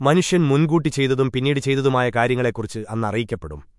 മനുഷ്യൻ മുൻകൂട്ടി ചെയ്തതും പിന്നീട് ചെയ്തതുമായ കാര്യങ്ങളെക്കുറിച്ച് അന്ന് അറിയിക്കപ്പെടും.